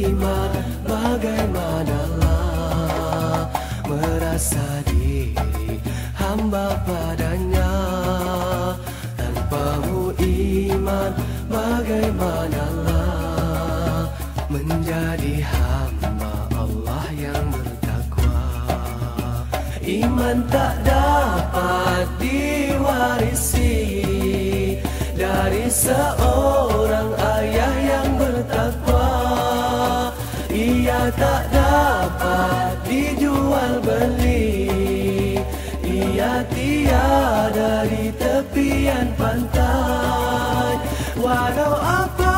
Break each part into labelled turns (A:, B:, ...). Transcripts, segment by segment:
A: iman bagaimanalah merasa diri hamba padanya. Tanpamu iman bagaimanalah menjadi hamba Allah yang bertakwa. Iman tak dapat diwarisi dari seorang tak dapat dijual beli. Ia tiada di tepian pantai. Walau
B: apa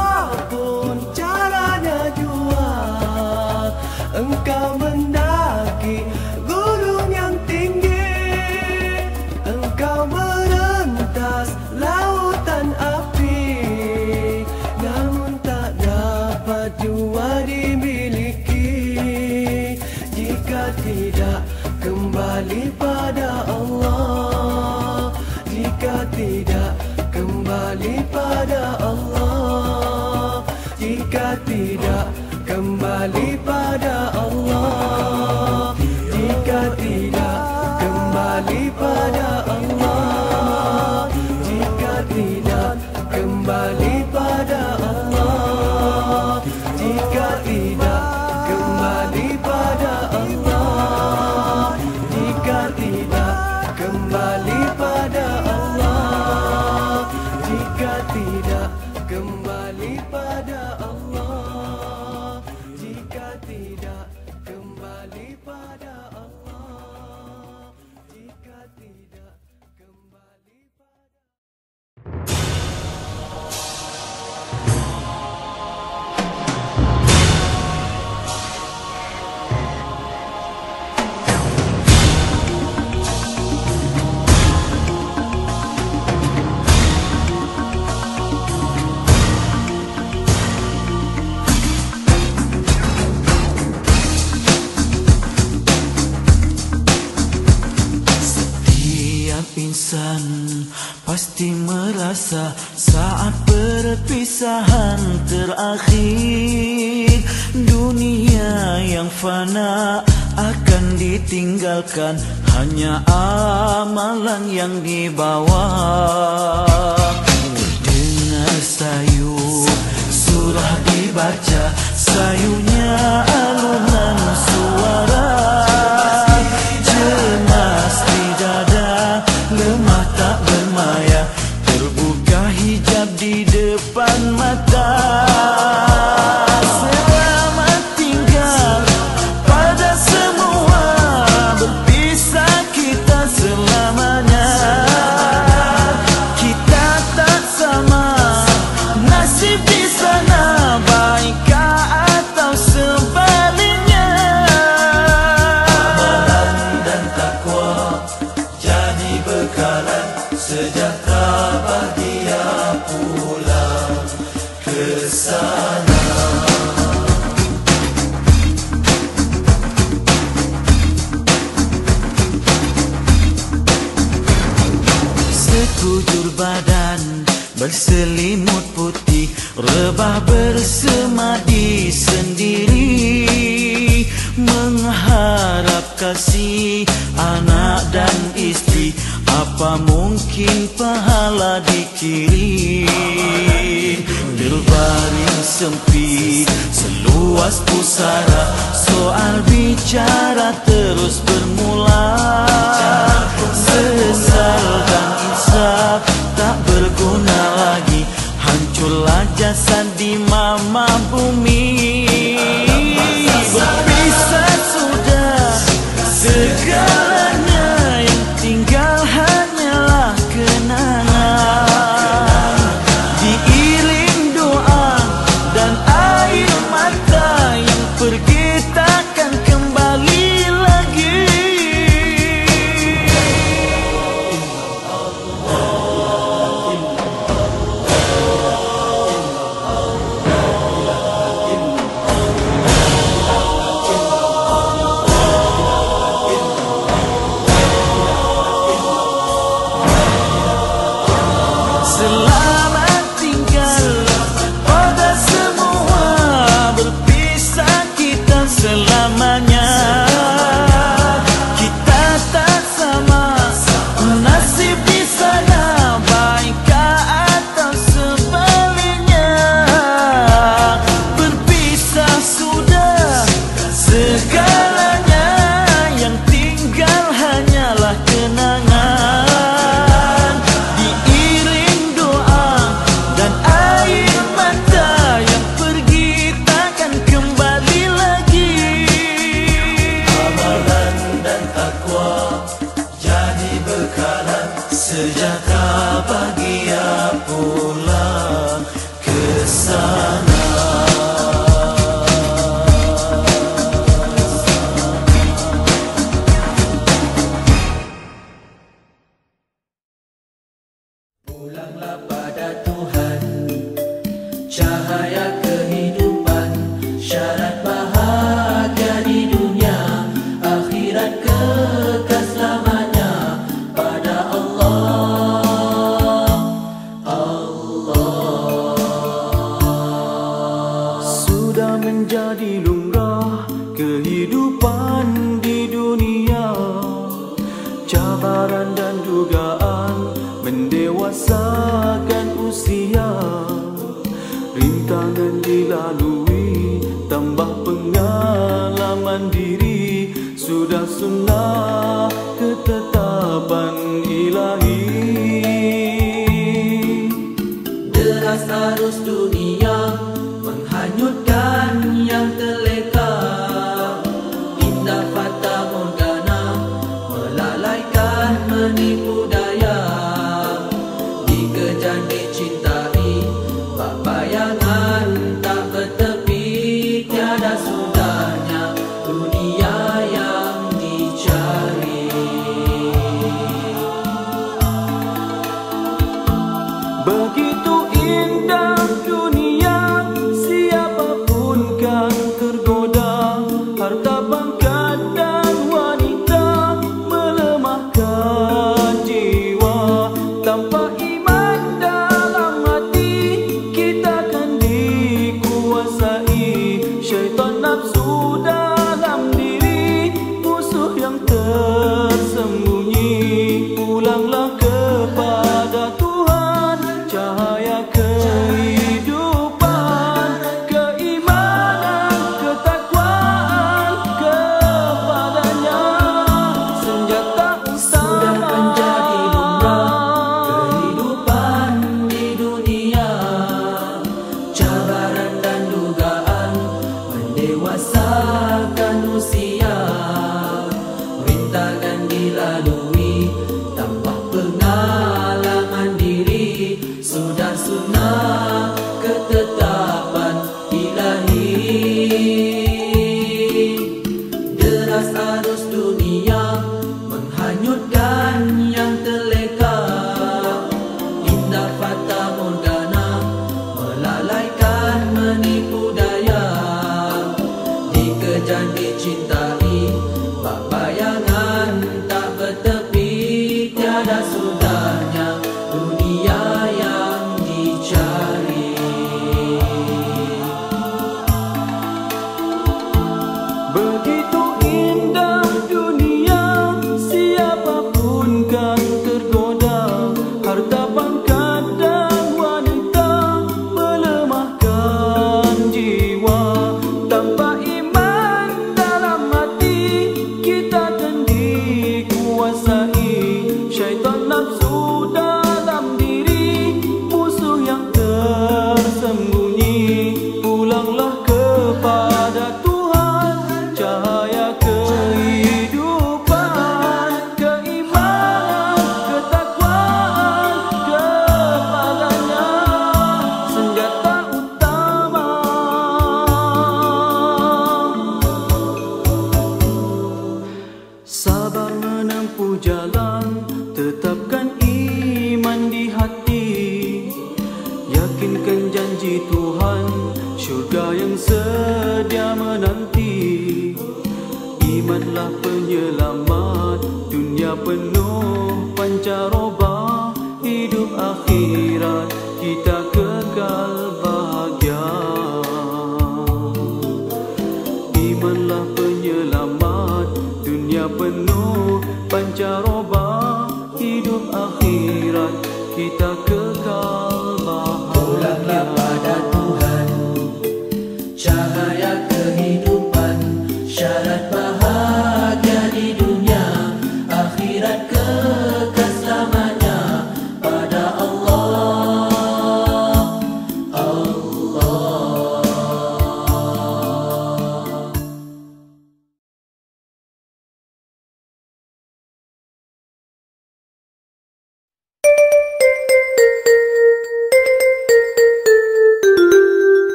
B: pulang ke sana Sekujur badan berselimut putih Rebah bersemadi sendiri. Mengharap kasih anak dan istri Apa mungkin pahala dikirim luas pusara. Soal bicara terus bermula. Sesal dan insaf tak berguna lagi. Hancurlah jasad di mama bumi.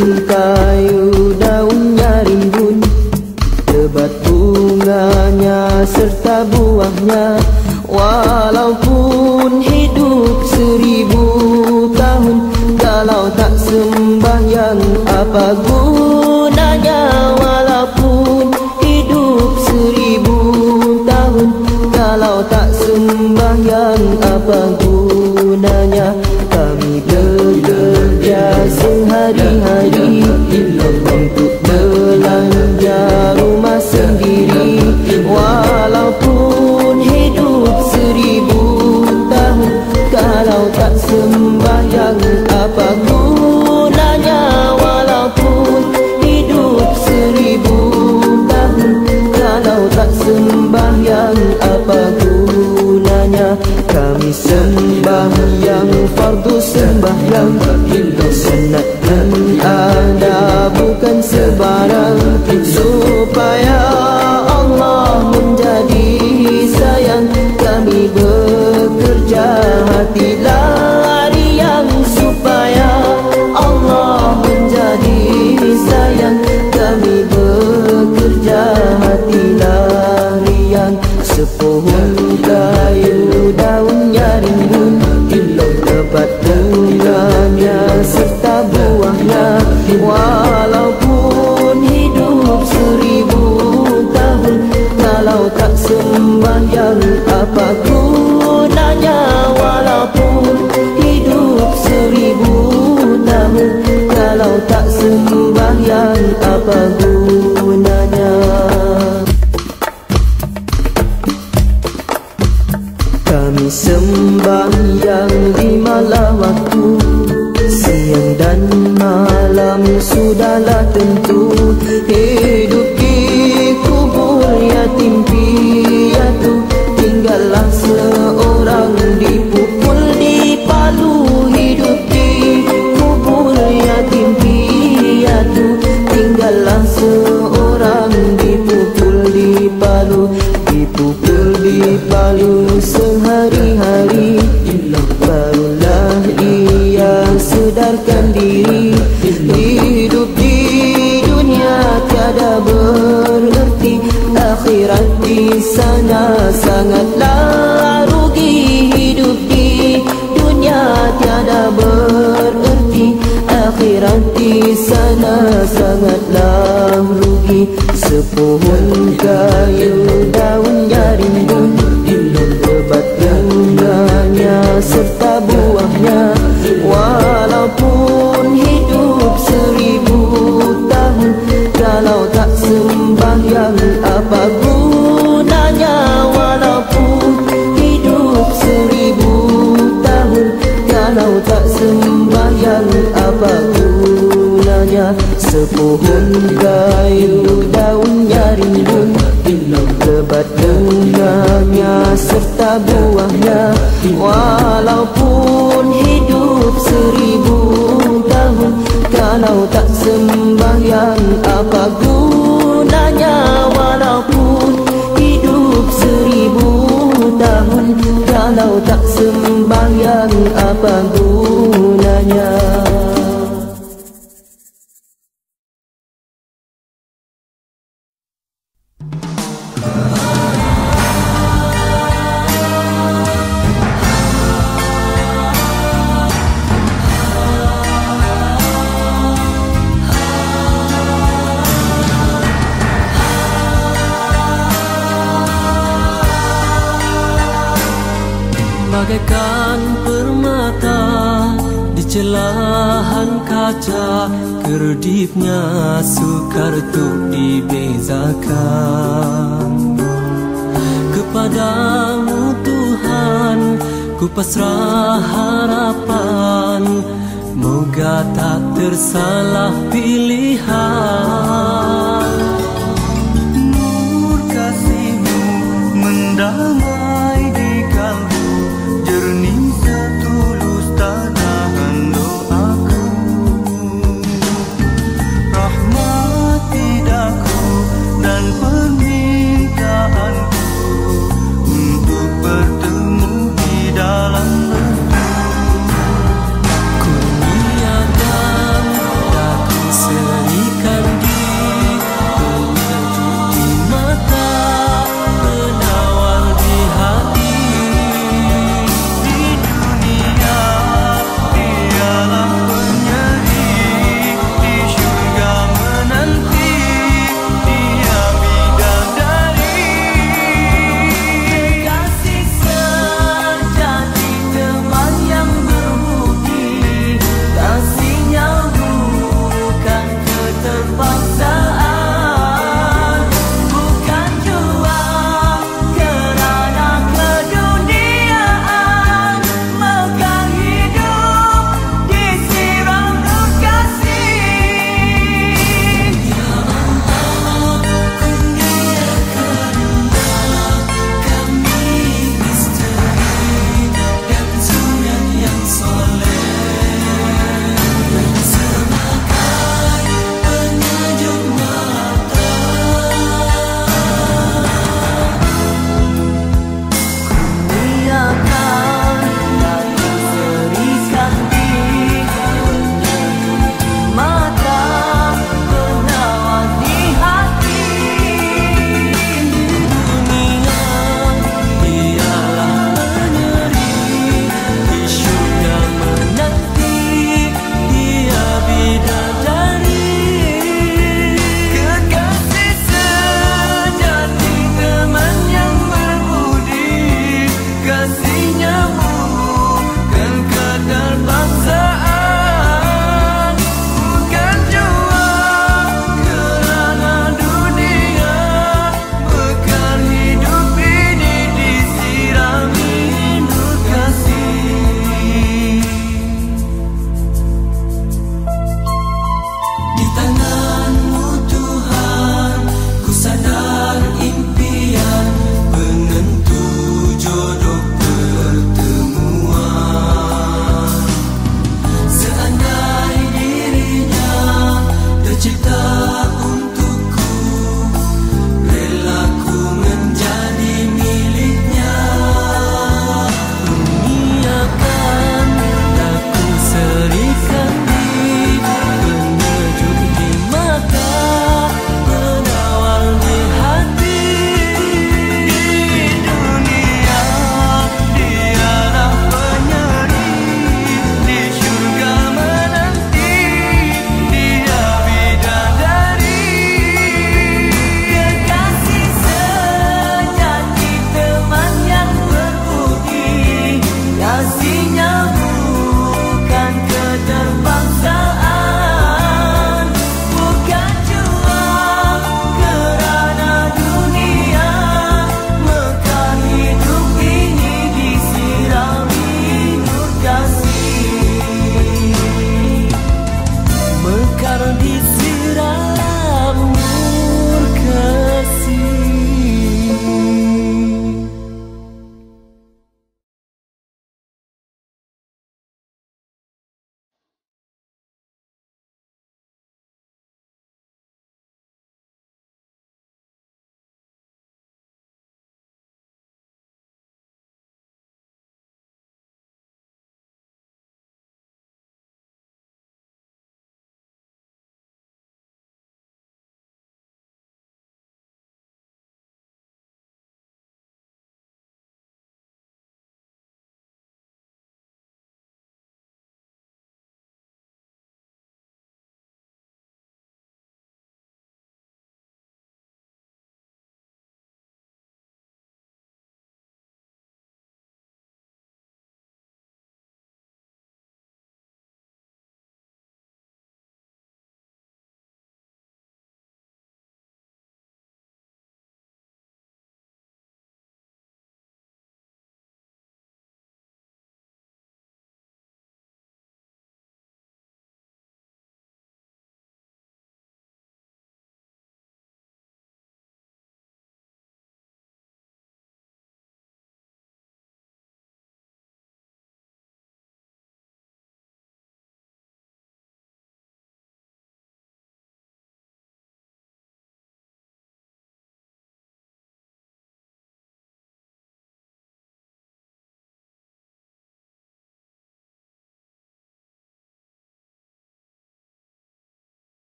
A: you.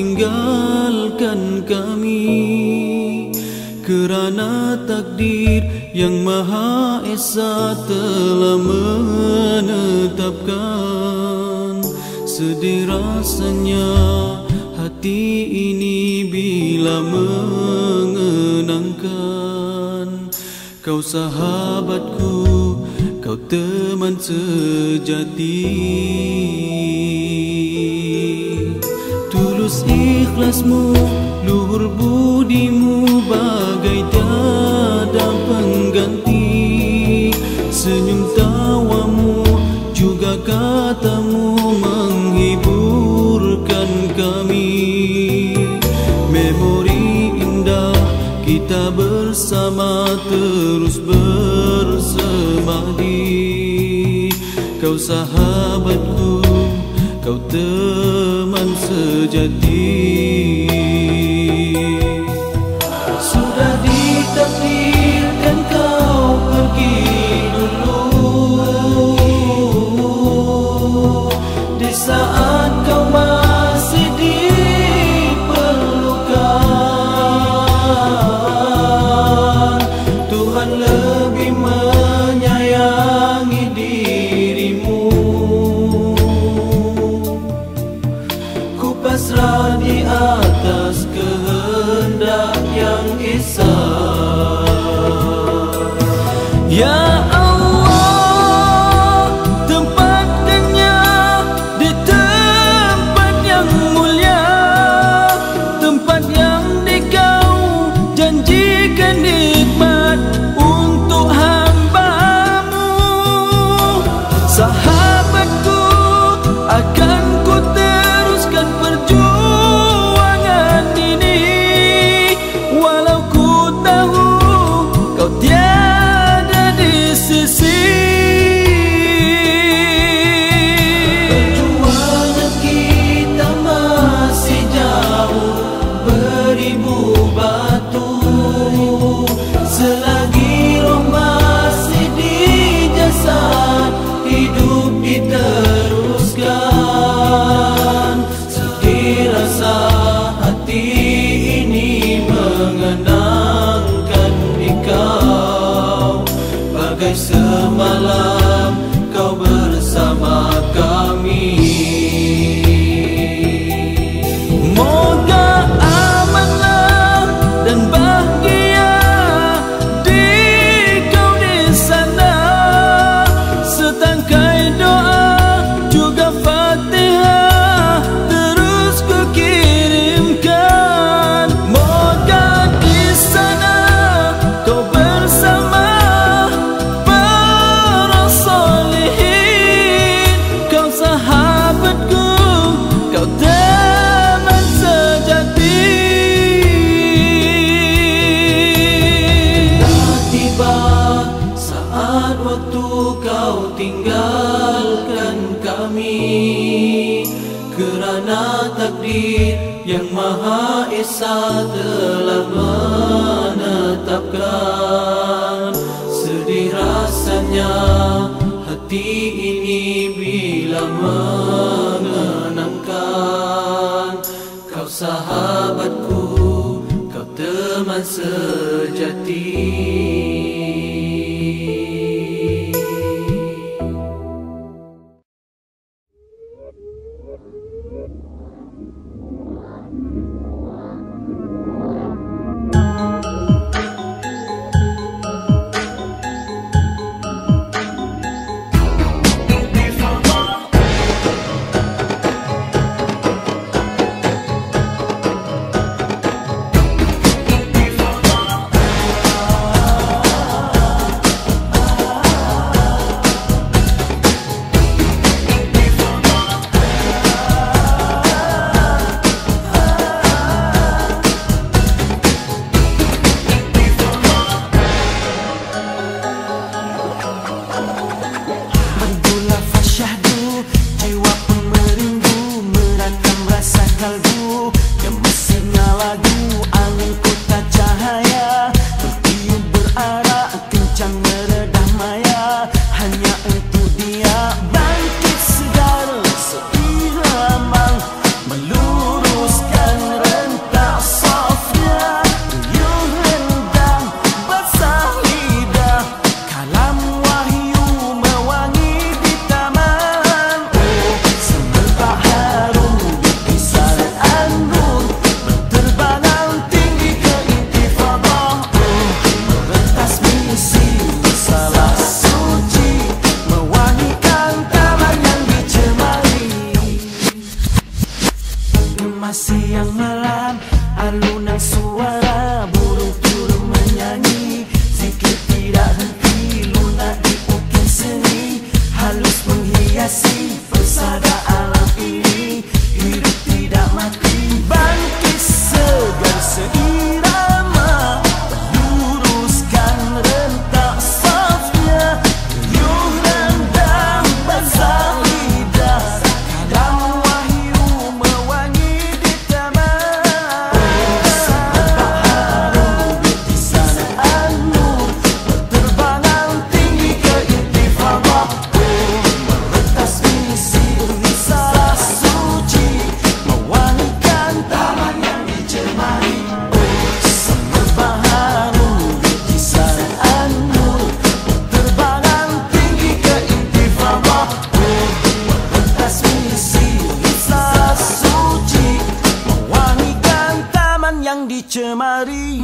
A: tinggalkan kami Kerana takdir yang Maha Esa telah menetapkan. Sedih rasanya hati ini bila mengenangkan. Kau sahabatku, kau teman sejati Kau teman sejati. ikhlasmu Luhur budimu bagai tiada pengganti. Senyum tawamu juga katamu menghiburkan kami. Memori indah kita bersama terus bersemadi. Kau sahabatku, kau teman sejati.
C: the. telah menetapkan Sedih rasanya hati ini bila mengenangkan Kau sahabatku, kau teman sejati
D: cemari.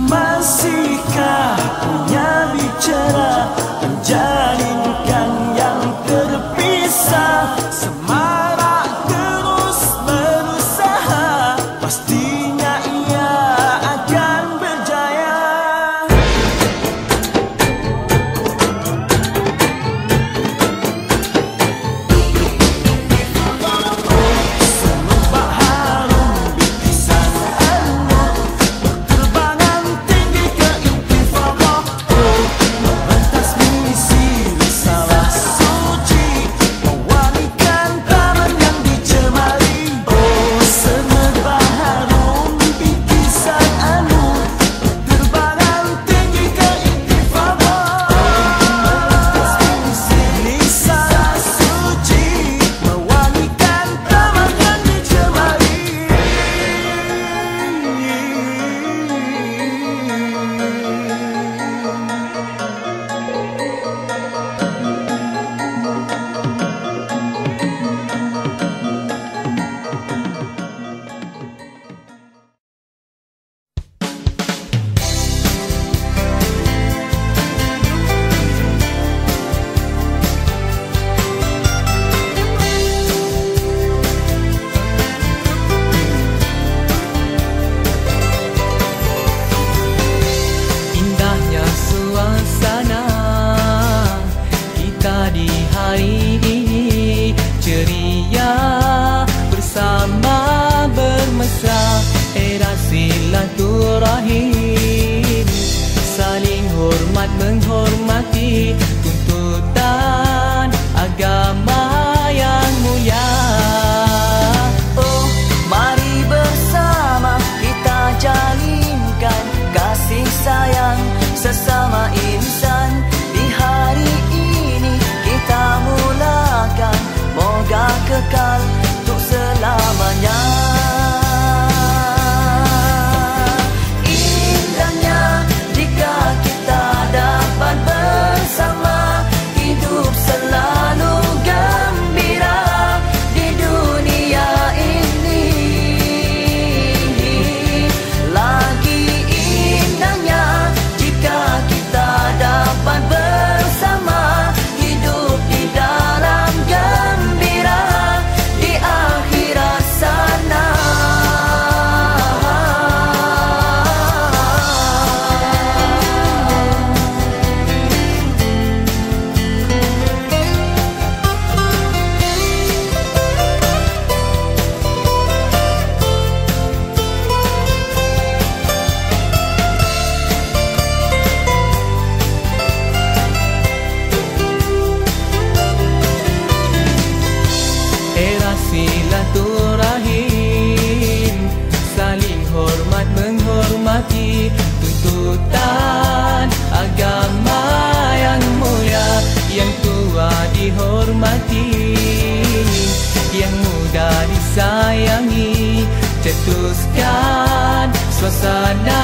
D: Cetuskan suasana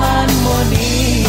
D: harmoni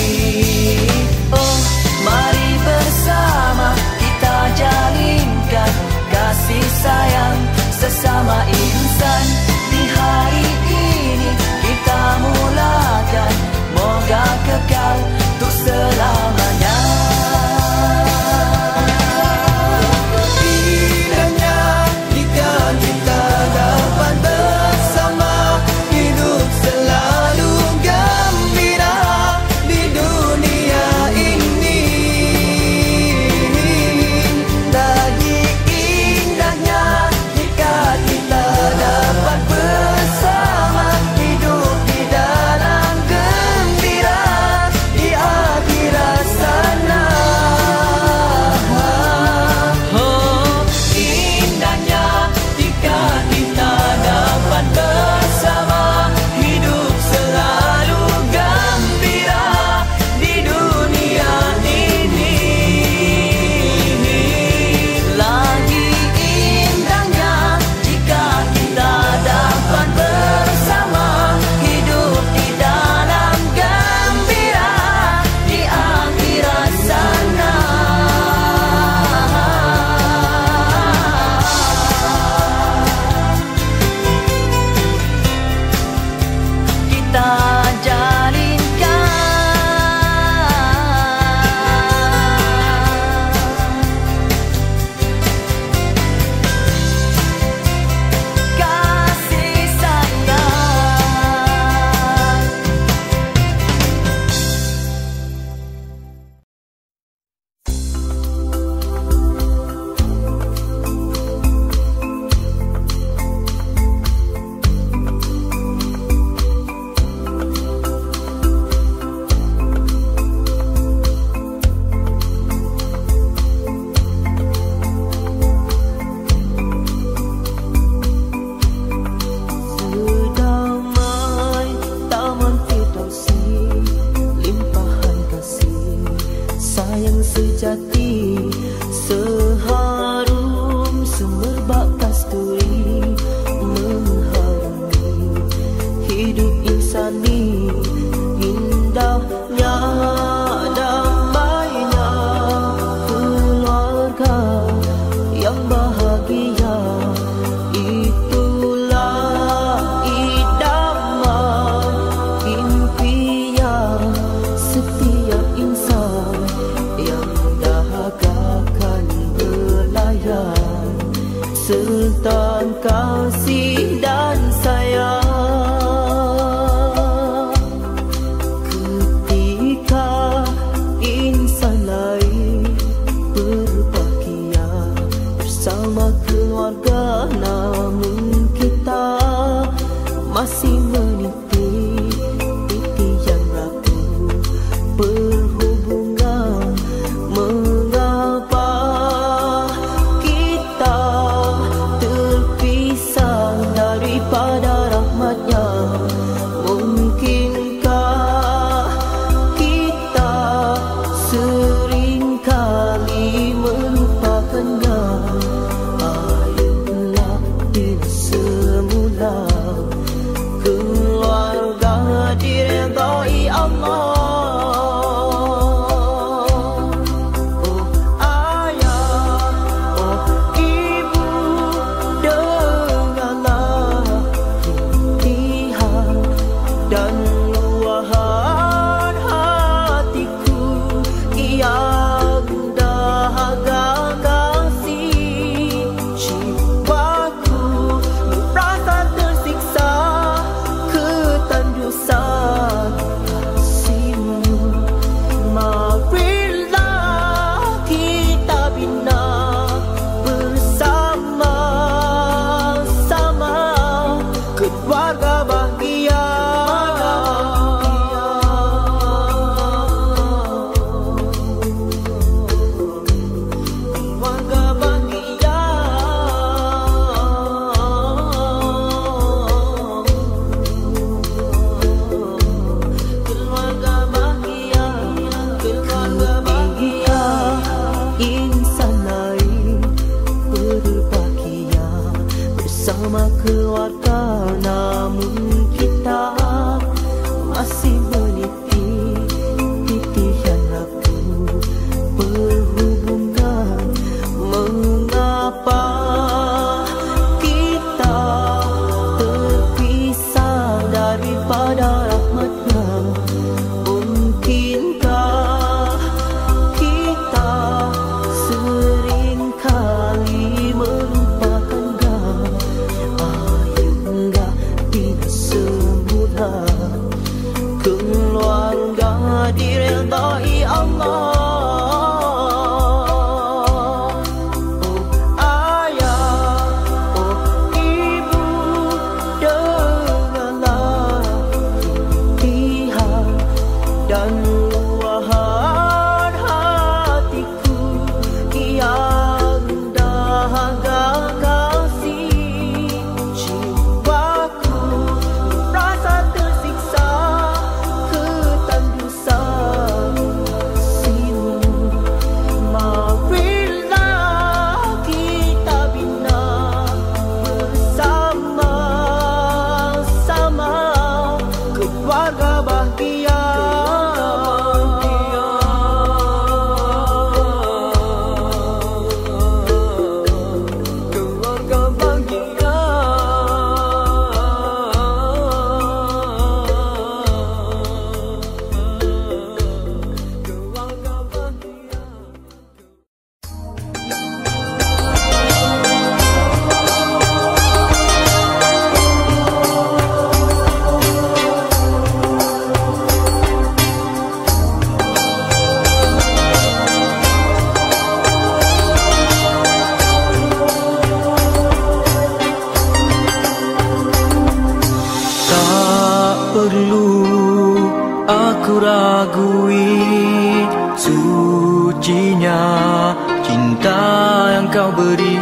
A: kau beri.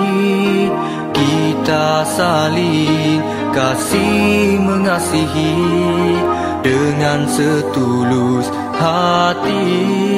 A: Kita saling kasih mengasihi Dengan setulus hati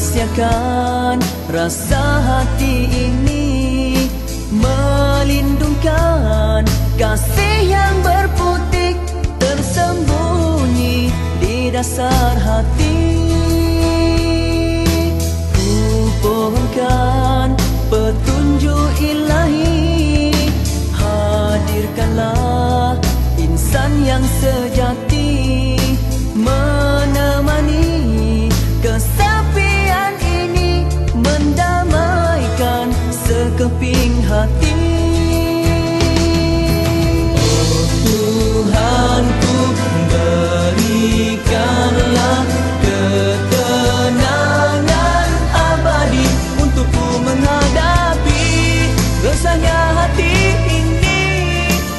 D: rahsiakan rasa hati ini Melindungkan kasih yang berputik dasar hati. Ku pohonkan petunjuk ilahi Hadirkanlah insan yang sejati Menemani kesepian hati. Oh Tuhanku berikanlah ketenangan abadi Untukku menghadapi resahnya hati ini.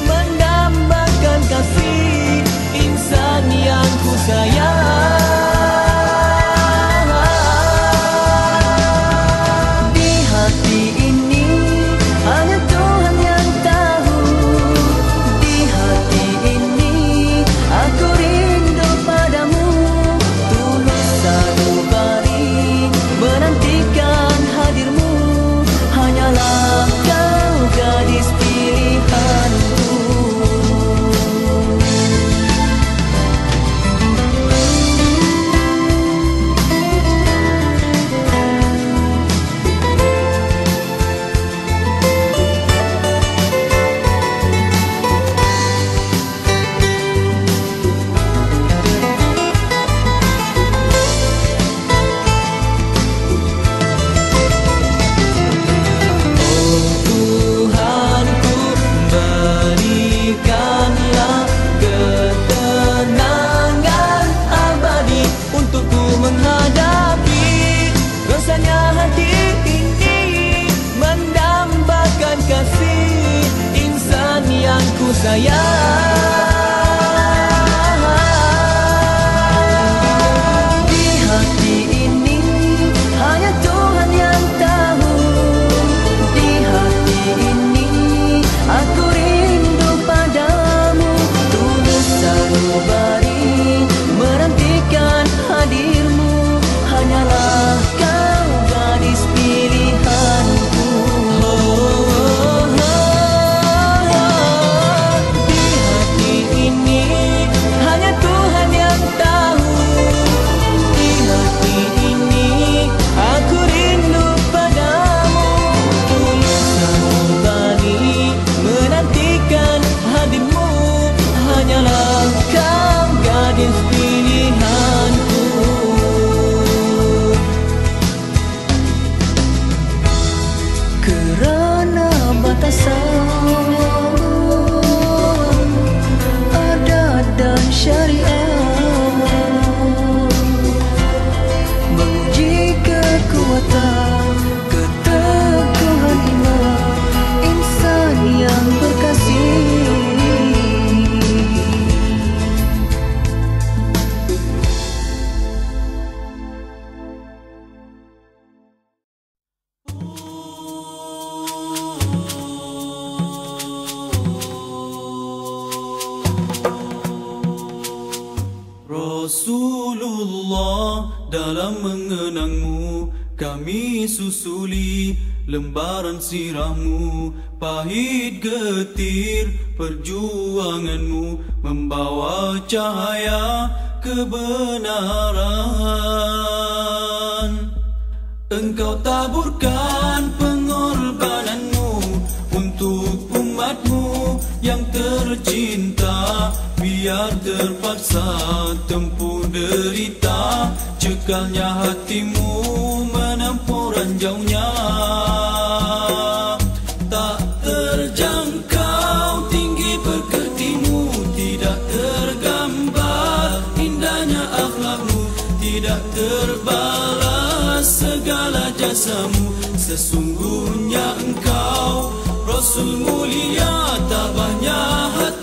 D: Mendambakan kasih insan yang ku sayang
E: lembaran sirahmu pahit getir perjuanganmu membawa cahaya kebenaran. Engkau taburkan pengorbananmu untuk umatmu yang tercinta. Biar terpaksa tempuh derita Cekalnya hatimu menempuh ranjaunya jasamu Sesungguhnya engkau. Rasul mulia tabahnya hatimu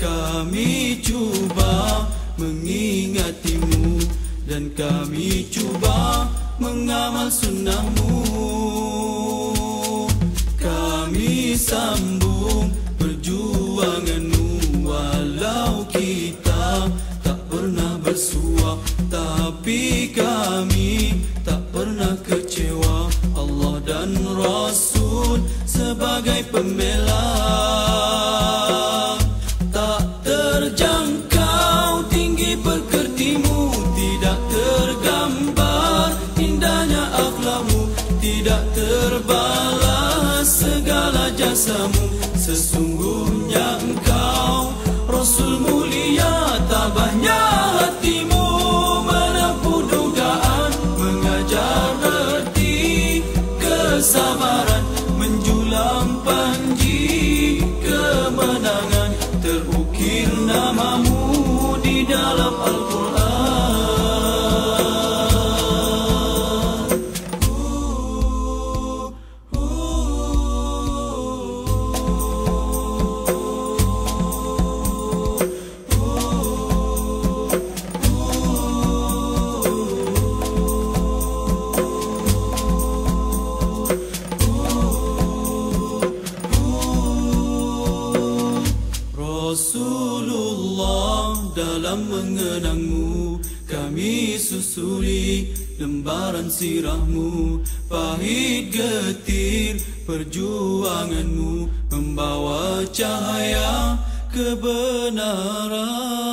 E: kami cuba mengingatimu dan kami cuba mengamal sunnahmu. Kami sambung perjuanganmu walau kita tak pernah bersua tapi kami tak pernah kecewa. Allah dan Rasul sebagai pembela. sua. getir perjuanganmu membawa cahaya kebenaran.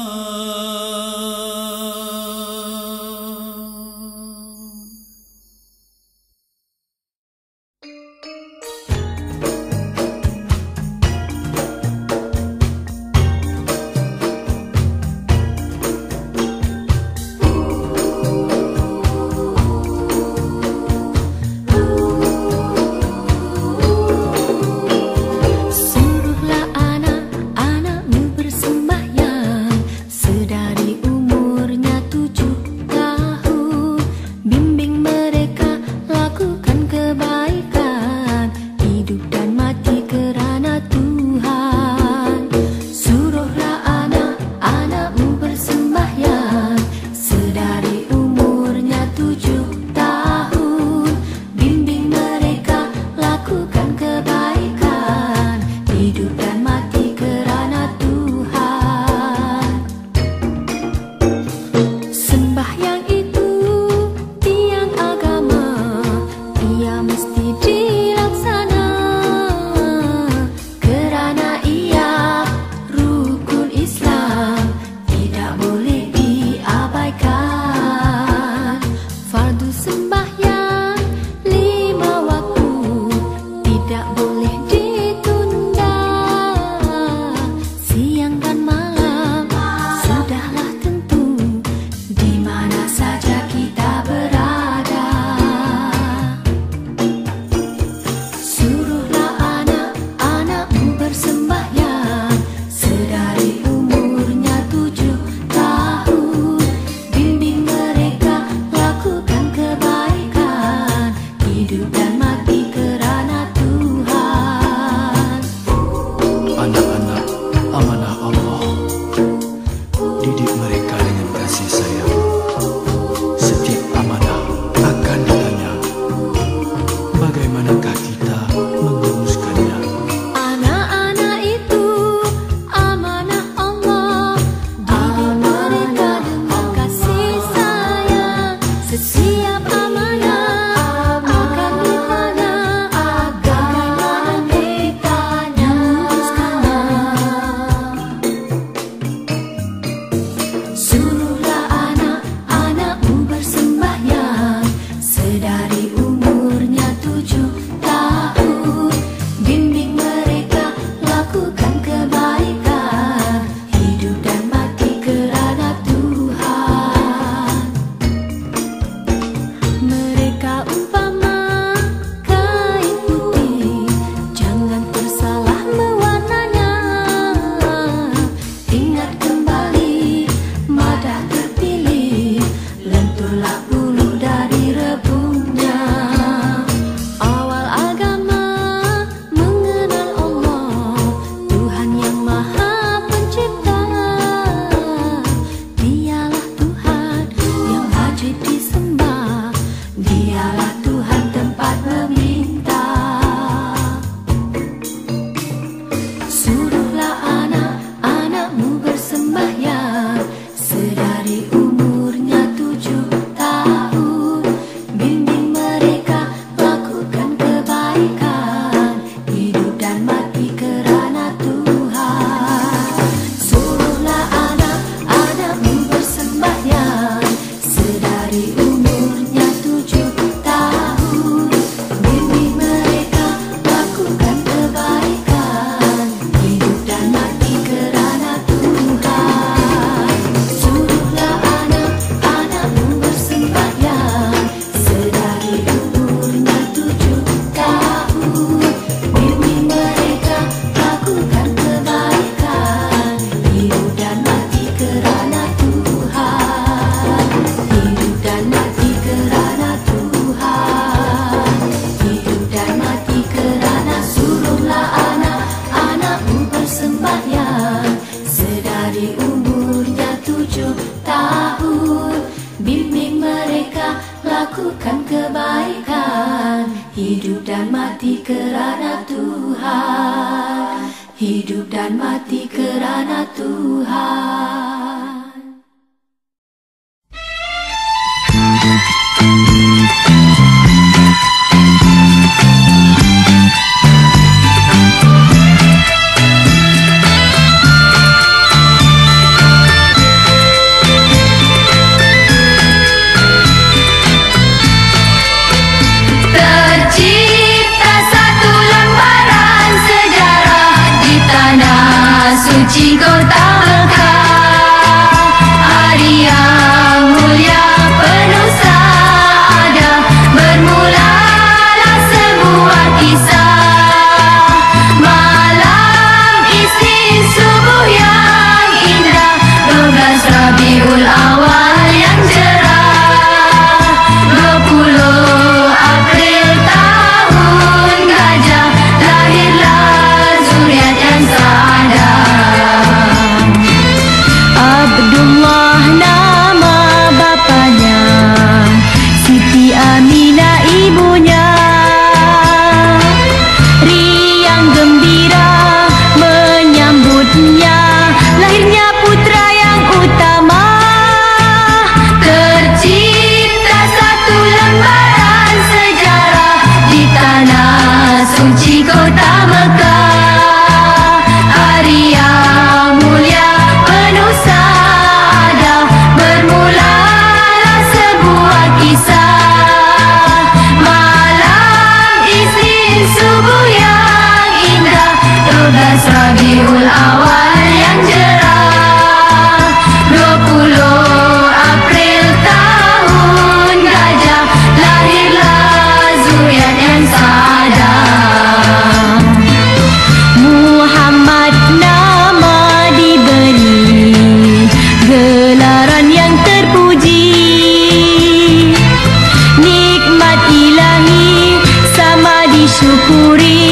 F: syukuri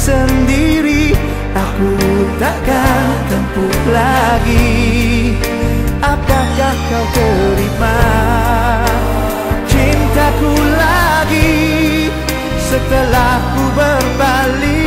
F: sendiri Aku takkan
G: tempuh lagi. Apakah kau terima Cintaku lagi? Setelah ku berbalik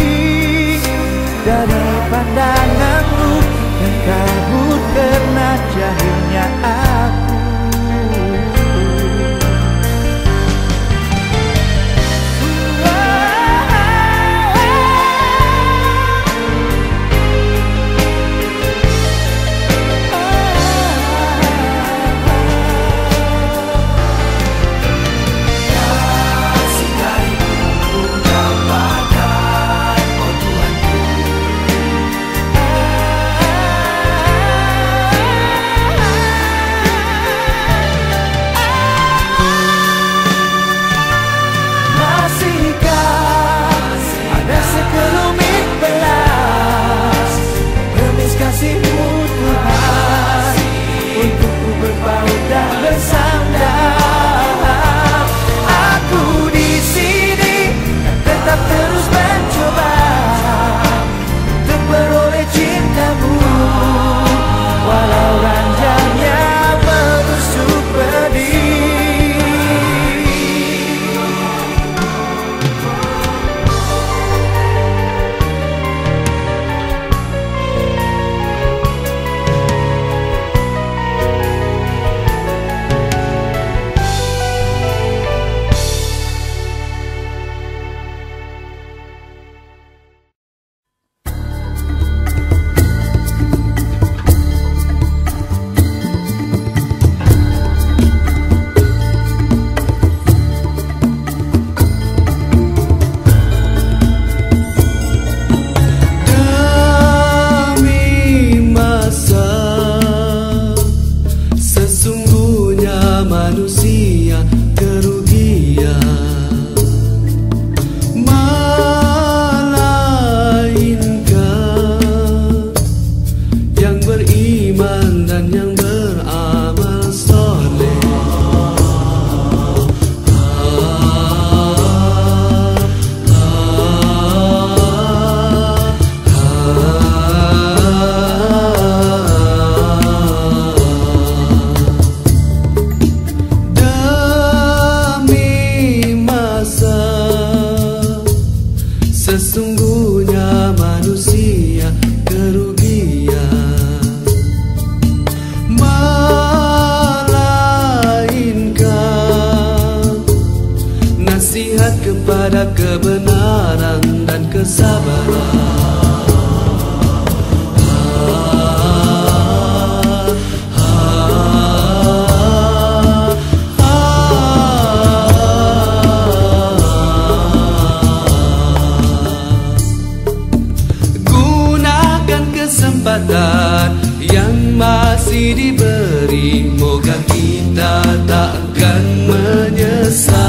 A: datar yang masih diberi. Moga kita takkan menyesal.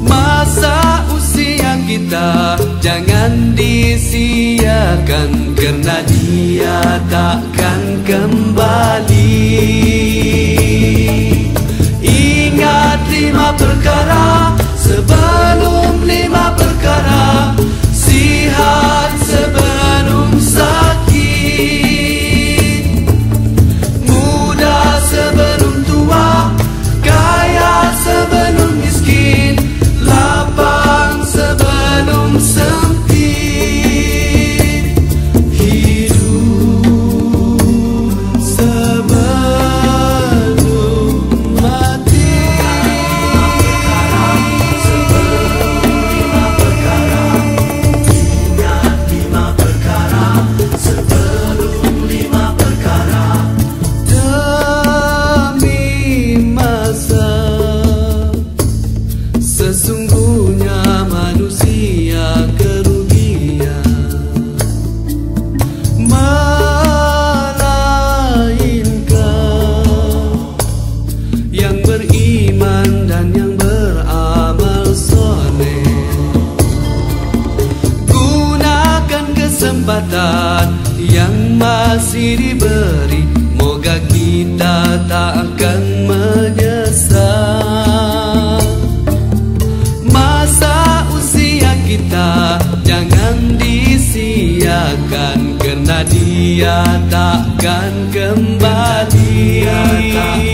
A: Masa usia kita jangan disia-siakan kerana dia takkan kembali. Ingat lima perkara takkan kembali. Dia